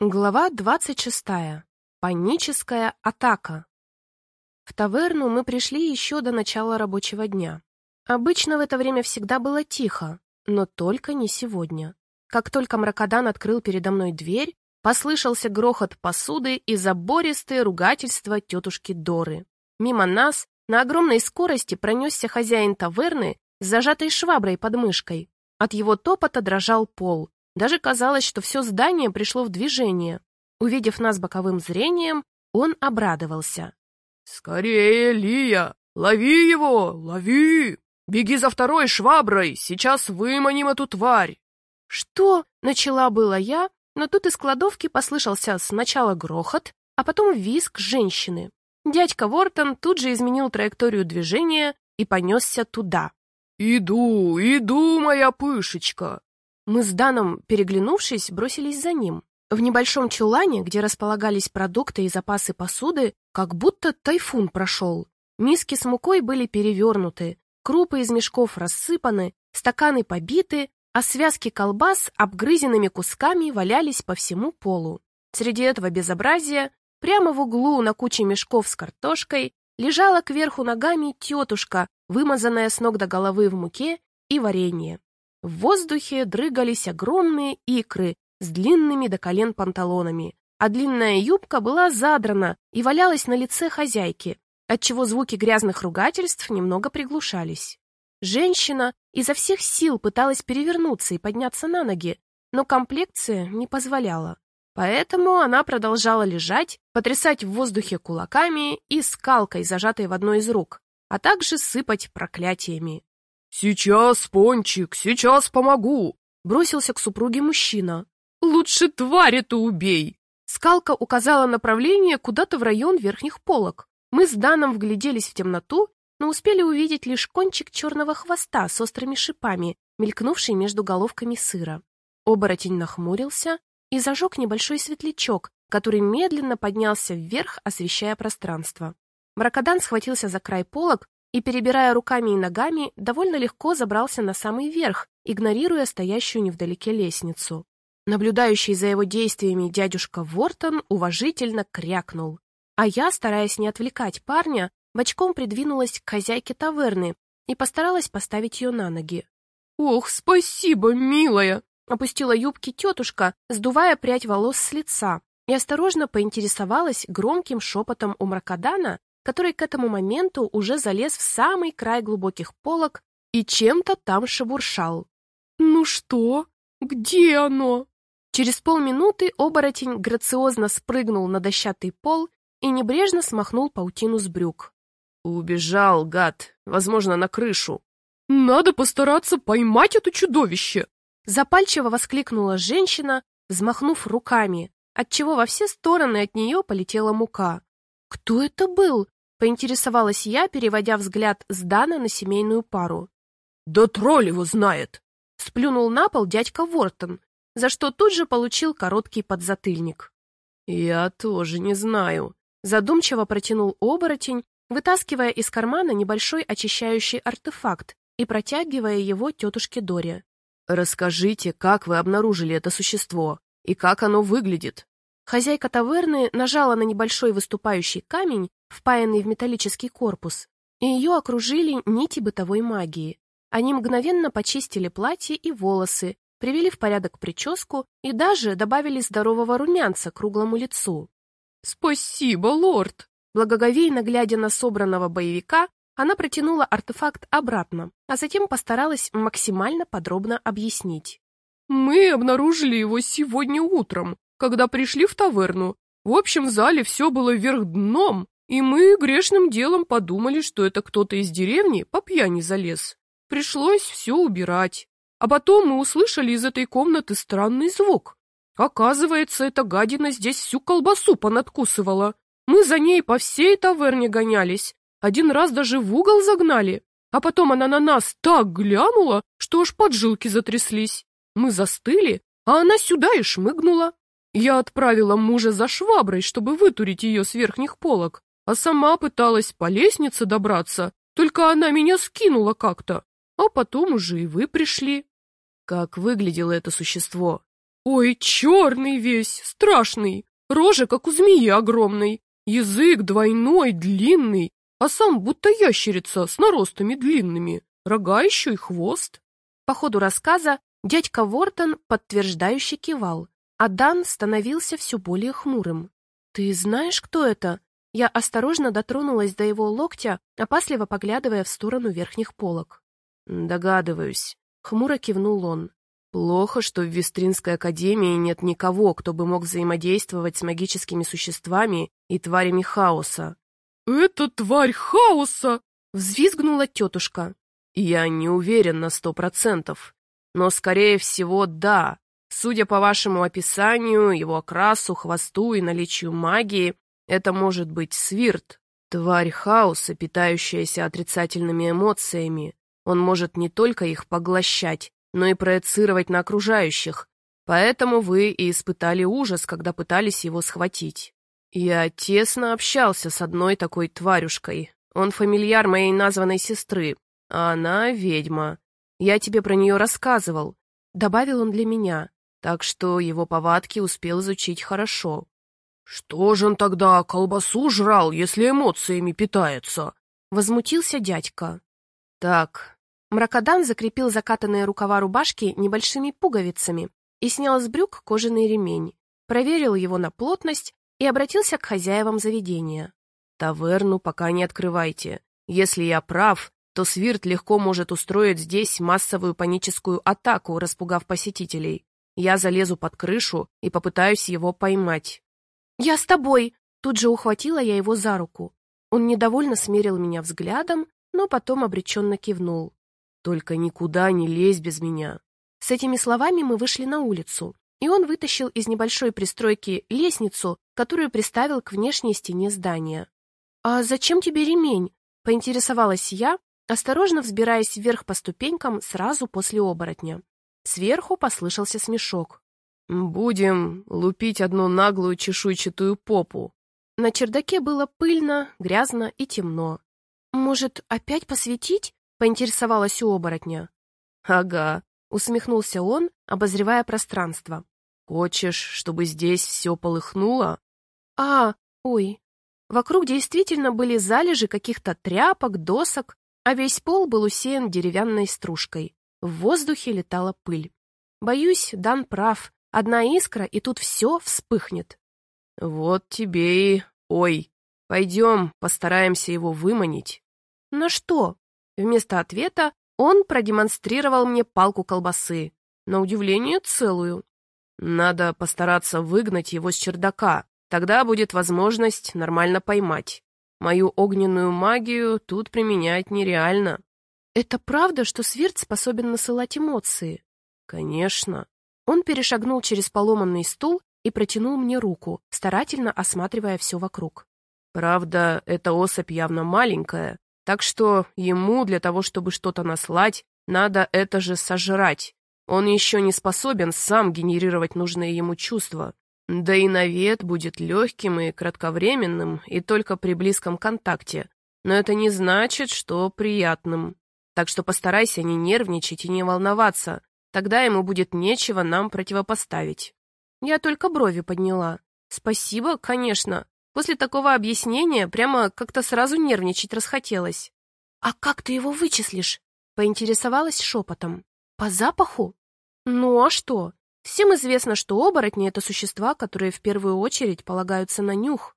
Глава 26. Паническая атака. В таверну мы пришли еще до начала рабочего дня. Обычно в это время всегда было тихо, но только не сегодня. Как только Мракодан открыл передо мной дверь, послышался грохот посуды и забористые ругательства тетушки Доры. Мимо нас на огромной скорости пронесся хозяин таверны с зажатой шваброй под мышкой. От его топота дрожал пол, даже казалось, что все здание пришло в движение. Увидев нас боковым зрением, он обрадовался. «Скорее, Лия! Лови его! Лови! Беги за второй шваброй! Сейчас выманим эту тварь!» «Что?» — начала была я, но тут из кладовки послышался сначала грохот, а потом визг женщины. Дядька Вортон тут же изменил траекторию движения и понесся туда. «Иду, иду, моя пышечка!» Мы с Даном, переглянувшись, бросились за ним. В небольшом чулане, где располагались продукты и запасы посуды, как будто тайфун прошел. Миски с мукой были перевернуты, крупы из мешков рассыпаны, стаканы побиты, а связки колбас обгрызенными кусками валялись по всему полу. Среди этого безобразия, прямо в углу на куче мешков с картошкой, лежала кверху ногами тетушка, вымазанная с ног до головы в муке и варенье. В воздухе дрыгались огромные икры с длинными до колен панталонами, а длинная юбка была задрана и валялась на лице хозяйки, отчего звуки грязных ругательств немного приглушались. Женщина изо всех сил пыталась перевернуться и подняться на ноги, но комплекция не позволяла. Поэтому она продолжала лежать, потрясать в воздухе кулаками и скалкой, зажатой в одной из рук, а также сыпать проклятиями. «Сейчас, Пончик, сейчас помогу!» Бросился к супруге мужчина. «Лучше тварь эту убей!» Скалка указала направление куда-то в район верхних полок. Мы с Даном вгляделись в темноту, но успели увидеть лишь кончик черного хвоста с острыми шипами, мелькнувший между головками сыра. Оборотень нахмурился и зажег небольшой светлячок, который медленно поднялся вверх, освещая пространство. Мракодан схватился за край полок и, перебирая руками и ногами, довольно легко забрался на самый верх, игнорируя стоящую невдалеке лестницу. Наблюдающий за его действиями дядюшка Вортон уважительно крякнул. А я, стараясь не отвлекать парня, бочком придвинулась к хозяйке таверны и постаралась поставить ее на ноги. «Ох, спасибо, милая!» Опустила юбки тетушка, сдувая прядь волос с лица, и осторожно поинтересовалась громким шепотом у мракодана, который к этому моменту уже залез в самый край глубоких полок и чем-то там шебуршал. «Ну что? Где оно?» Через полминуты оборотень грациозно спрыгнул на дощатый пол и небрежно смахнул паутину с брюк. «Убежал, гад, возможно, на крышу». «Надо постараться поймать это чудовище!» Запальчиво воскликнула женщина, взмахнув руками, отчего во все стороны от нее полетела мука. «Кто это был?» Поинтересовалась я, переводя взгляд с Дана на семейную пару. «Да тролль его знает!» Сплюнул на пол дядька Вортон, за что тут же получил короткий подзатыльник. «Я тоже не знаю», — задумчиво протянул оборотень, вытаскивая из кармана небольшой очищающий артефакт и протягивая его тетушке Доре. «Расскажите, как вы обнаружили это существо и как оно выглядит?» Хозяйка таверны нажала на небольшой выступающий камень, впаянный в металлический корпус, и ее окружили нити бытовой магии. Они мгновенно почистили платье и волосы, привели в порядок прическу и даже добавили здорового румянца круглому лицу. «Спасибо, лорд!» Благоговейно глядя на собранного боевика, она протянула артефакт обратно, а затем постаралась максимально подробно объяснить. «Мы обнаружили его сегодня утром, когда пришли в таверну. В общем зале все было вверх дном, и мы грешным делом подумали, что это кто-то из деревни по пьяни залез. Пришлось все убирать. А потом мы услышали из этой комнаты странный звук. Оказывается, эта гадина здесь всю колбасу понадкусывала. Мы за ней по всей таверне гонялись. Один раз даже в угол загнали. А потом она на нас так глянула, что аж поджилки затряслись. Мы застыли, а она сюда и шмыгнула. Я отправила мужа за шваброй, чтобы вытурить ее с верхних полок, а сама пыталась по лестнице добраться, только она меня скинула как-то, а потом уже и вы пришли. Как выглядело это существо? Ой, черный весь, страшный, рожа, как у змеи огромной, язык двойной, длинный, а сам будто ящерица с наростами длинными, рога еще и хвост. По ходу рассказа дядька Вортон подтверждающе кивал, а Дан становился все более хмурым. «Ты знаешь, кто это?» Я осторожно дотронулась до его локтя, опасливо поглядывая в сторону верхних полок. «Догадываюсь», — хмуро кивнул он. «Плохо, что в Вестринской академии нет никого, кто бы мог взаимодействовать с магическими существами и тварями хаоса». «Это тварь хаоса!» — взвизгнула тетушка. «Я не уверен на сто процентов, но, скорее всего, да. Судя по вашему описанию, его окрасу, хвосту и наличию магии, это может быть свирт, тварь хаоса, питающаяся отрицательными эмоциями. Он может не только их поглощать, но и проецировать на окружающих. Поэтому вы и испытали ужас, когда пытались его схватить. Я тесно общался с одной такой тварюшкой. Он фамильяр моей названной сестры, а она ведьма. Я тебе про нее рассказывал. Добавил он для меня, так что его повадки успел изучить хорошо. «Что же он тогда колбасу жрал, если эмоциями питается?» Возмутился дядька. «Так». Мракодан закрепил закатанные рукава рубашки небольшими пуговицами и снял с брюк кожаный ремень, проверил его на плотность и обратился к хозяевам заведения. «Таверну пока не открывайте. Если я прав, то Свирт легко может устроить здесь массовую паническую атаку, распугав посетителей. Я залезу под крышу и попытаюсь его поймать. «Я с тобой!» Тут же ухватила я его за руку. Он недовольно смерил меня взглядом, но потом обреченно кивнул. «Только никуда не лезь без меня!» С этими словами мы вышли на улицу, и он вытащил из небольшой пристройки лестницу, которую приставил к внешней стене здания. «А зачем тебе ремень?» — поинтересовалась я, осторожно взбираясь вверх по ступенькам сразу после оборотня. Сверху послышался смешок. «Будем лупить одну наглую чешуйчатую попу». На чердаке было пыльно, грязно и темно. «Может, опять посветить?» — поинтересовалась у оборотня. «Ага», — усмехнулся он, обозревая пространство. «Хочешь, чтобы здесь все полыхнуло?» «А, ой». Вокруг действительно были залежи каких-то тряпок, досок, а весь пол был усеян деревянной стружкой. В воздухе летала пыль. Боюсь, Дан прав. Одна искра, и тут все вспыхнет. Вот тебе и... Ой, пойдем, постараемся его выманить. На что? Вместо ответа он продемонстрировал мне палку колбасы. На удивление целую. Надо постараться выгнать его с чердака. Тогда будет возможность нормально поймать. Мою огненную магию тут применять нереально. Это правда, что Свирт способен насылать эмоции? Конечно. Он перешагнул через поломанный стул и протянул мне руку, старательно осматривая все вокруг. Правда, эта особь явно маленькая, так что ему для того, чтобы что-то наслать, надо это же сожрать. Он еще не способен сам генерировать нужные ему чувства. Да и навет будет легким и кратковременным, и только при близком контакте. Но это не значит, что приятным. Так что постарайся не нервничать и не волноваться. Тогда ему будет нечего нам противопоставить. Я только брови подняла. Спасибо, конечно. После такого объяснения прямо как-то сразу нервничать расхотелось. А как ты его вычислишь? Поинтересовалась шепотом. По запаху? Ну а что? Всем известно, что оборотни — это существа, которые в первую очередь полагаются на нюх.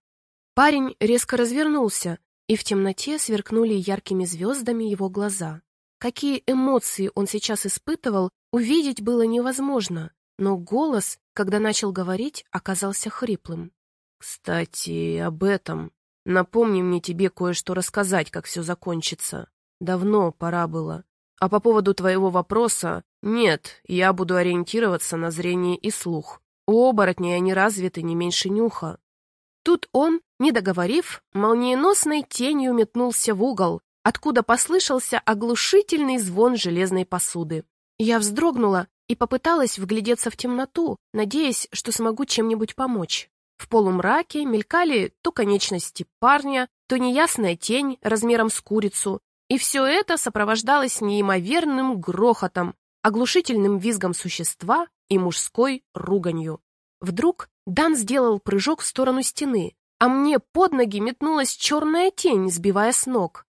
Парень резко развернулся, и в темноте сверкнули яркими звездами его глаза. Какие эмоции он сейчас испытывал, Увидеть было невозможно, но голос, когда начал говорить, оказался хриплым. «Кстати, об этом. Напомни мне тебе кое-что рассказать, как все закончится. Давно пора было. А по поводу твоего вопроса, нет, я буду ориентироваться на зрение и слух. У оборотней они развиты не меньше нюха». Тут он, не договорив, молниеносной тенью метнулся в угол, откуда послышался оглушительный звон железной посуды. Я вздрогнула и попыталась вглядеться в темноту, надеясь, что смогу чем-нибудь помочь. В полумраке мелькали то конечности парня, то неясная тень размером с курицу, и все это сопровождалось неимоверным грохотом, оглушительным визгом существа и мужской руганью. Вдруг Дан сделал прыжок в сторону стены, а мне под ноги метнулась черная тень, сбивая с ног.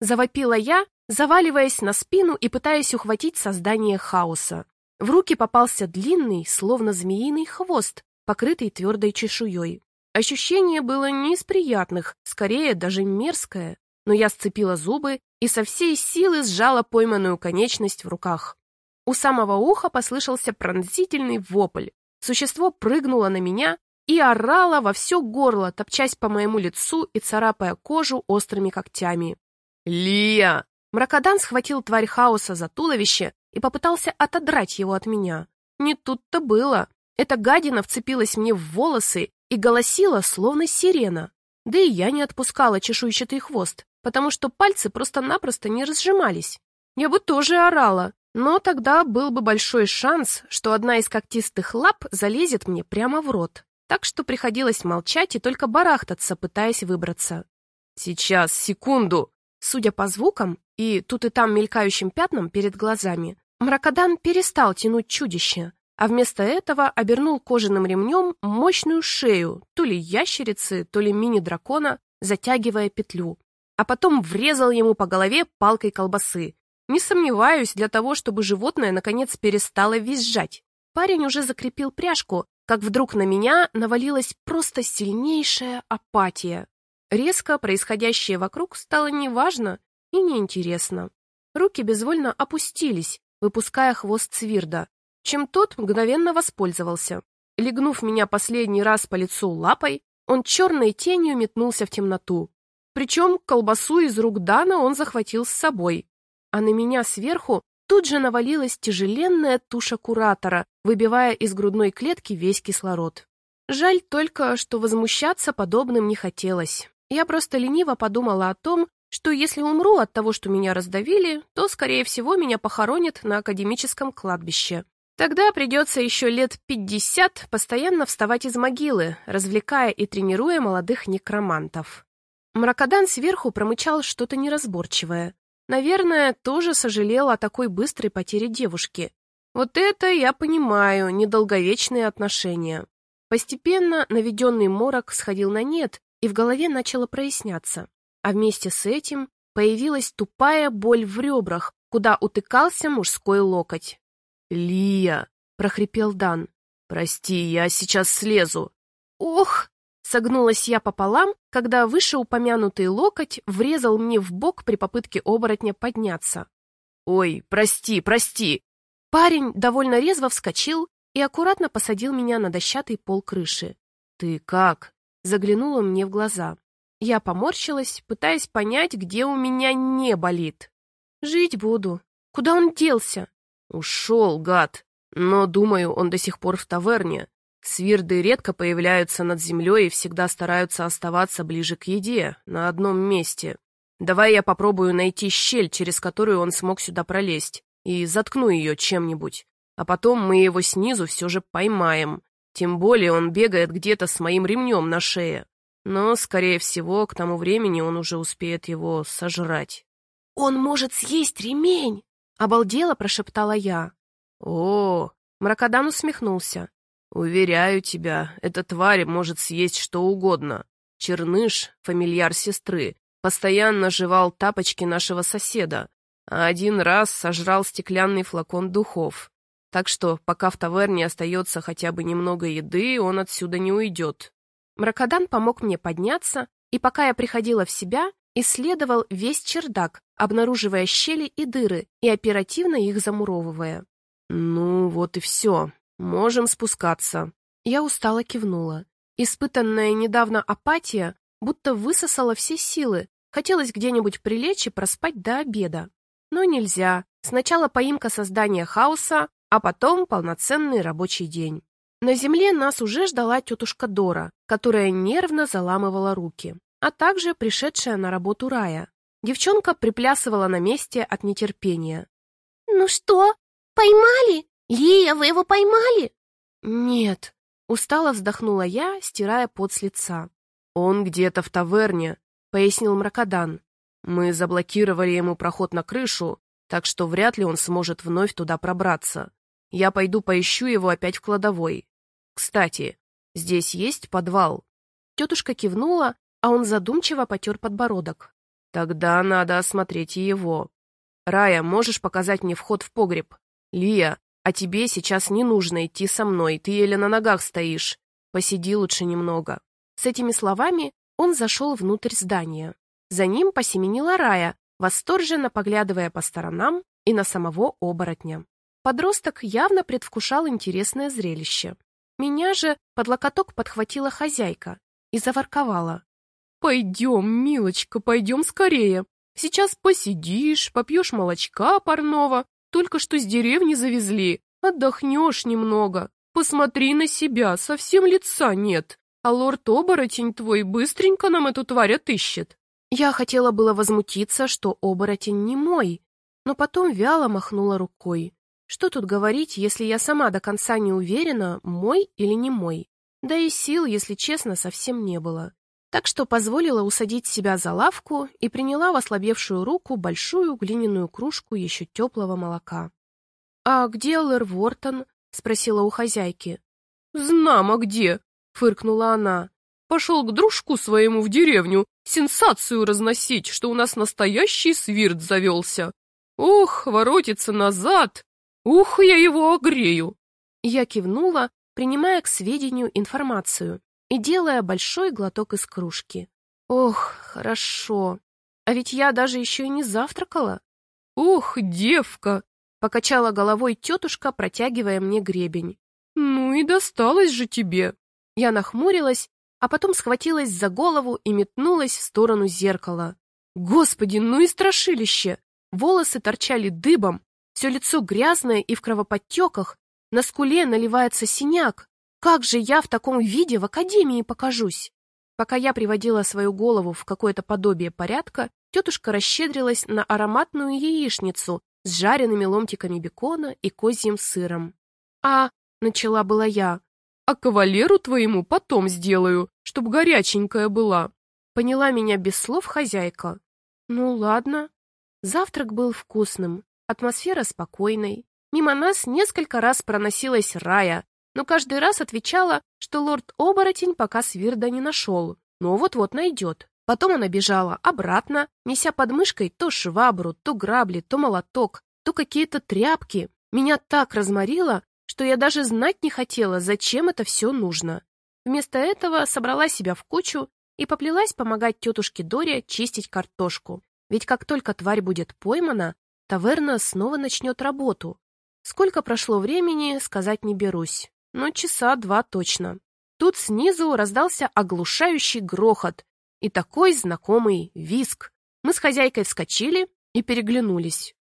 Завопила я, заваливаясь на спину и пытаясь ухватить создание хаоса. В руки попался длинный, словно змеиный хвост, покрытый твердой чешуей. Ощущение было не из приятных, скорее даже мерзкое, но я сцепила зубы и со всей силы сжала пойманную конечность в руках. У самого уха послышался пронзительный вопль. Существо прыгнуло на меня и орало во все горло, топчась по моему лицу и царапая кожу острыми когтями. «Лия!» Мракодан схватил тварь хаоса за туловище и попытался отодрать его от меня. Не тут-то было. Эта гадина вцепилась мне в волосы и голосила, словно сирена. Да и я не отпускала чешуйчатый хвост, потому что пальцы просто-напросто не разжимались. Я бы тоже орала, но тогда был бы большой шанс, что одна из когтистых лап залезет мне прямо в рот. Так что приходилось молчать и только барахтаться, пытаясь выбраться. «Сейчас, секунду!» Судя по звукам и тут и там мелькающим пятнам перед глазами, Мракодан перестал тянуть чудище, а вместо этого обернул кожаным ремнем мощную шею то ли ящерицы, то ли мини-дракона, затягивая петлю, а потом врезал ему по голове палкой колбасы. Не сомневаюсь, для того, чтобы животное наконец перестало визжать. Парень уже закрепил пряжку, как вдруг на меня навалилась просто сильнейшая апатия. Резко происходящее вокруг стало неважно и неинтересно. Руки безвольно опустились, выпуская хвост Цвирда, чем тот мгновенно воспользовался. Легнув меня последний раз по лицу лапой, он черной тенью метнулся в темноту. Причем колбасу из рук Дана он захватил с собой. А на меня сверху тут же навалилась тяжеленная туша куратора, выбивая из грудной клетки весь кислород. Жаль только, что возмущаться подобным не хотелось. Я просто лениво подумала о том, что если умру от того, что меня раздавили, то, скорее всего, меня похоронят на академическом кладбище. Тогда придется еще лет пятьдесят постоянно вставать из могилы, развлекая и тренируя молодых некромантов. Мракодан сверху промычал что-то неразборчивое. Наверное, тоже сожалел о такой быстрой потере девушки. Вот это, я понимаю, недолговечные отношения. Постепенно наведенный морок сходил на нет, и в голове начало проясняться а вместе с этим появилась тупая боль в ребрах, куда утыкался мужской локоть. «Лия!» — прохрипел Дан. «Прости, я сейчас слезу». «Ох!» — согнулась я пополам, когда вышеупомянутый локоть врезал мне в бок при попытке оборотня подняться. «Ой, прости, прости!» Парень довольно резво вскочил и аккуратно посадил меня на дощатый пол крыши. «Ты как?» — заглянула мне в глаза. Я поморщилась, пытаясь понять, где у меня не болит. Жить буду. Куда он делся? Ушел, гад. Но, думаю, он до сих пор в таверне. Свирды редко появляются над землей и всегда стараются оставаться ближе к еде, на одном месте. Давай я попробую найти щель, через которую он смог сюда пролезть, и заткну ее чем-нибудь. А потом мы его снизу все же поймаем. Тем более он бегает где-то с моим ремнем на шее. Но, скорее всего, к тому времени он уже успеет его сожрать. «Он может съесть ремень!» — обалдела прошептала я. «О!» — Мракодан усмехнулся. «Уверяю тебя, эта тварь может съесть что угодно. Черныш, фамильяр сестры, постоянно жевал тапочки нашего соседа, а один раз сожрал стеклянный флакон духов. Так что, пока в таверне остается хотя бы немного еды, он отсюда не уйдет. Мракодан помог мне подняться, и пока я приходила в себя, исследовал весь чердак, обнаруживая щели и дыры и оперативно их замуровывая. «Ну, вот и все. Можем спускаться». Я устало кивнула. Испытанная недавно апатия будто высосала все силы. Хотелось где-нибудь прилечь и проспать до обеда. Но нельзя. Сначала поимка создания хаоса, а потом полноценный рабочий день. На земле нас уже ждала тетушка Дора, которая нервно заламывала руки, а также пришедшая на работу Рая. Девчонка приплясывала на месте от нетерпения. «Ну что, поймали? Лия, вы его поймали?» «Нет», — устало вздохнула я, стирая пот с лица. «Он где-то в таверне», — пояснил Мракодан. «Мы заблокировали ему проход на крышу, так что вряд ли он сможет вновь туда пробраться. Я пойду поищу его опять в кладовой. Кстати, здесь есть подвал?» Тетушка кивнула, а он задумчиво потер подбородок. «Тогда надо осмотреть его. Рая, можешь показать мне вход в погреб? Лия, а тебе сейчас не нужно идти со мной, ты еле на ногах стоишь. Посиди лучше немного». С этими словами он зашел внутрь здания. За ним посеменила Рая, восторженно поглядывая по сторонам и на самого оборотня. Подросток явно предвкушал интересное зрелище. Меня же под локоток подхватила хозяйка и заворковала. «Пойдем, милочка, пойдем скорее. Сейчас посидишь, попьешь молочка парного, только что с деревни завезли, отдохнешь немного. Посмотри на себя, совсем лица нет, а лорд-оборотень твой быстренько нам эту тварь отыщет». Я хотела было возмутиться, что оборотень не мой, но потом вяло махнула рукой. Что тут говорить, если я сама до конца не уверена, мой или не мой? Да и сил, если честно, совсем не было. Так что позволила усадить себя за лавку и приняла в ослабевшую руку большую глиняную кружку еще теплого молока. «А где Лэр Вортон?» — спросила у хозяйки. «Знамо где!» — фыркнула она. Пошел к дружку своему в деревню сенсацию разносить, что у нас настоящий свирт завелся. Ох, воротится назад! Ух, я его огрею!» Я кивнула, принимая к сведению информацию и делая большой глоток из кружки. «Ох, хорошо. А ведь я даже еще и не завтракала». «Ох, девка!» — покачала головой тетушка, протягивая мне гребень. «Ну и досталось же тебе!» Я нахмурилась а потом схватилась за голову и метнулась в сторону зеркала. Господи, ну и страшилище! Волосы торчали дыбом, все лицо грязное и в кровоподтеках, на скуле наливается синяк. Как же я в таком виде в академии покажусь? Пока я приводила свою голову в какое-то подобие порядка, тетушка расщедрилась на ароматную яичницу с жареными ломтиками бекона и козьим сыром. «А...» — начала была я. «А кавалеру твоему потом сделаю чтоб горяченькая была. Поняла меня без слов хозяйка. Ну ладно. Завтрак был вкусным, атмосфера спокойной. Мимо нас несколько раз проносилась Рая, но каждый раз отвечала, что лорд-оборотень пока свирда не нашел, но вот-вот найдет. Потом она бежала обратно, неся под мышкой то швабру, то грабли, то молоток, то какие-то тряпки. Меня так разморило, что я даже знать не хотела, зачем это все нужно. Вместо этого собрала себя в кучу и поплелась помогать тетушке Доре чистить картошку. Ведь как только тварь будет поймана, таверна снова начнет работу. Сколько прошло времени, сказать не берусь, но часа два точно. Тут снизу раздался оглушающий грохот и такой знакомый виск. Мы с хозяйкой вскочили и переглянулись.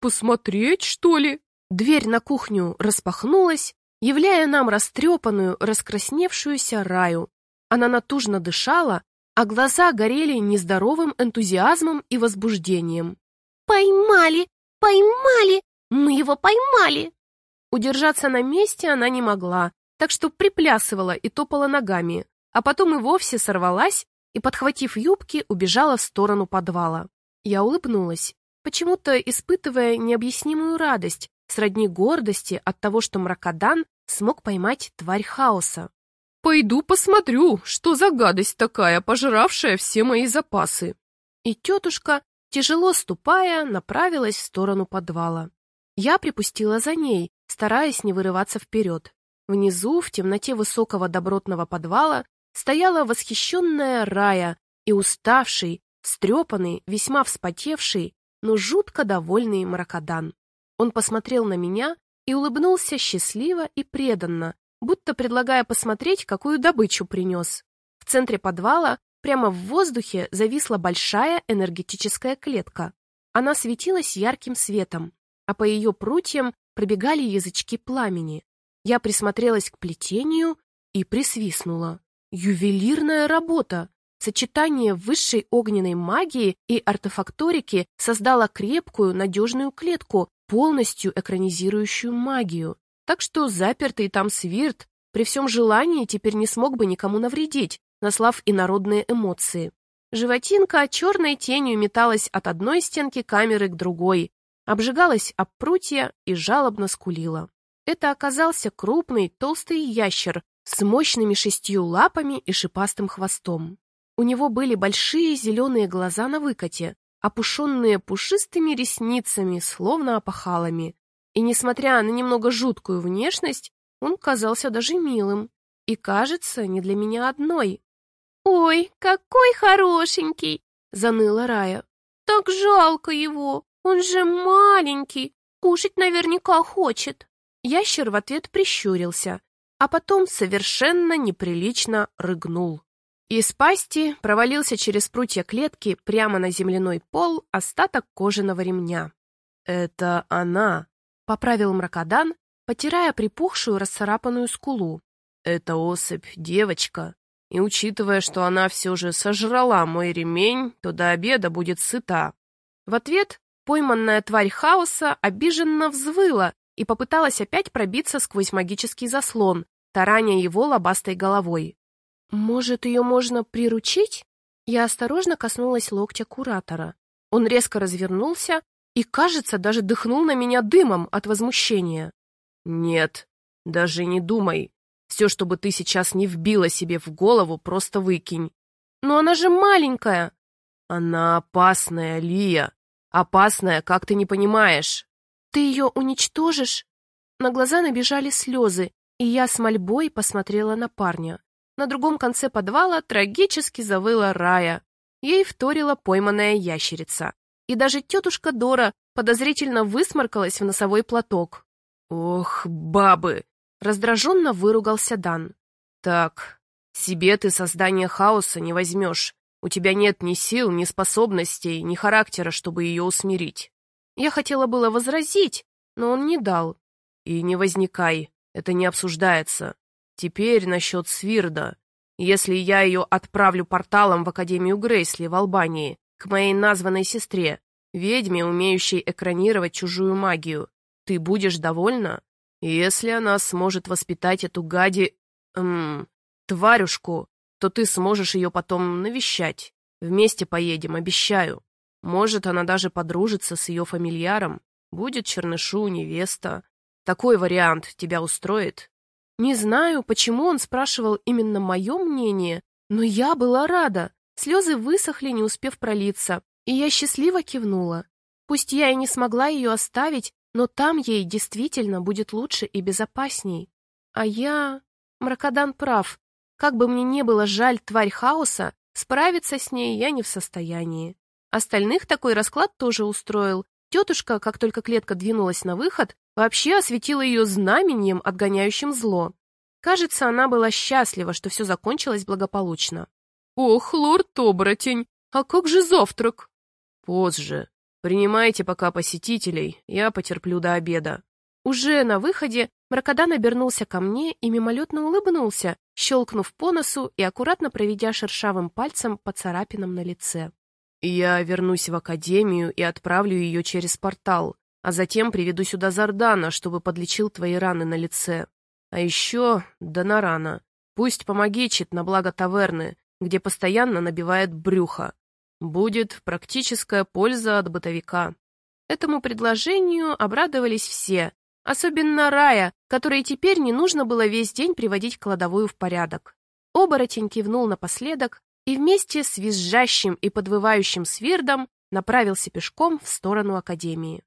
«Посмотреть, что ли?» Дверь на кухню распахнулась, являя нам растрепанную, раскрасневшуюся раю. Она натужно дышала, а глаза горели нездоровым энтузиазмом и возбуждением. «Поймали! Поймали! Мы его поймали!» Удержаться на месте она не могла, так что приплясывала и топала ногами, а потом и вовсе сорвалась и, подхватив юбки, убежала в сторону подвала. Я улыбнулась, почему-то испытывая необъяснимую радость, сродни гордости от того, что Мракодан смог поймать тварь хаоса. «Пойду посмотрю, что за гадость такая, пожиравшая все мои запасы». И тетушка, тяжело ступая, направилась в сторону подвала. Я припустила за ней, стараясь не вырываться вперед. Внизу, в темноте высокого добротного подвала, стояла восхищенная Рая и уставший, стрепанный, весьма вспотевший, но жутко довольный Маракадан. Он посмотрел на меня и улыбнулся счастливо и преданно, будто предлагая посмотреть, какую добычу принес. В центре подвала, прямо в воздухе, зависла большая энергетическая клетка. Она светилась ярким светом, а по ее прутьям пробегали язычки пламени. Я присмотрелась к плетению и присвистнула. Ювелирная работа! Сочетание высшей огненной магии и артефакторики создало крепкую, надежную клетку, полностью экранизирующую магию. Так что запертый там свирт при всем желании теперь не смог бы никому навредить, наслав инородные эмоции. Животинка черной тенью металась от одной стенки камеры к другой, обжигалась об прутья и жалобно скулила. Это оказался крупный, толстый ящер с мощными шестью лапами и шипастым хвостом. У него были большие зеленые глаза на выкате, опушенные пушистыми ресницами, словно опахалами. И, несмотря на немного жуткую внешность, он казался даже милым. И, кажется, не для меня одной. «Ой, какой хорошенький!» — заныла Рая. «Так жалко его, он же маленький, кушать наверняка хочет». Ящер в ответ прищурился, а потом совершенно неприлично рыгнул. Из пасти провалился через прутья клетки прямо на земляной пол остаток кожаного ремня. «Это она», — поправил мракодан, потирая припухшую расцарапанную скулу. «Это особь, девочка, и учитывая, что она все же сожрала мой ремень, то до обеда будет сыта». В ответ пойманная тварь хаоса обиженно взвыла и попыталась опять пробиться сквозь магический заслон, тараня его лобастой головой. «Может, ее можно приручить?» Я осторожно коснулась локтя куратора. Он резко развернулся и, кажется, даже дыхнул на меня дымом от возмущения. «Нет, даже не думай. Все, что бы ты сейчас не вбила себе в голову, просто выкинь. Но она же маленькая!» «Она опасная, Лия. Опасная, как ты не понимаешь. Ты ее уничтожишь?» На глаза набежали слезы, и я с мольбой посмотрела на парня. На другом конце подвала трагически завыла Рая. Ей вторила пойманная ящерица. И даже тетушка Дора подозрительно высморкалась в носовой платок. «Ох, бабы!» — раздраженно выругался Дан. «Так, себе ты создание хаоса не возьмешь. У тебя нет ни сил, ни способностей, ни характера, чтобы ее усмирить. Я хотела было возразить, но он не дал. И не возникай, это не обсуждается. Теперь насчет Свирда. Если я ее отправлю порталом в Академию Грейсли в Албании, к моей названной сестре, ведьме, умеющей экранировать чужую магию, ты будешь довольна? Если она сможет воспитать эту гади... Эм, тварюшку, то ты сможешь ее потом навещать. Вместе поедем, обещаю. Может, она даже подружится с ее фамильяром. Будет чернышу невеста. Такой вариант тебя устроит? Не знаю, почему он спрашивал именно мое мнение, но я была рада. Слезы высохли, не успев пролиться, и я счастливо кивнула. Пусть я и не смогла ее оставить, но там ей действительно будет лучше и безопасней. А я... Мракодан прав. Как бы мне не было жаль тварь хаоса, справиться с ней я не в состоянии. Остальных такой расклад тоже устроил. Тетушка, как только клетка двинулась на выход, вообще осветила ее знаменем, отгоняющим зло. Кажется, она была счастлива, что все закончилось благополучно. «Ох, лорд-оборотень, а как же завтрак?» «Позже. Принимайте пока посетителей, я потерплю до обеда». Уже на выходе Мракодан обернулся ко мне и мимолетно улыбнулся, щелкнув по носу и аккуратно проведя шершавым пальцем по царапинам на лице. Я вернусь в академию и отправлю ее через портал, а затем приведу сюда Зардана, чтобы подлечил твои раны на лице. А еще Донарана. Пусть помогичит на благо таверны, где постоянно набивает брюхо. Будет практическая польза от бытовика. Этому предложению обрадовались все, особенно Рая, которой теперь не нужно было весь день приводить кладовую в порядок. Оборотень кивнул напоследок, и вместе с визжащим и подвывающим свирдом направился пешком в сторону Академии.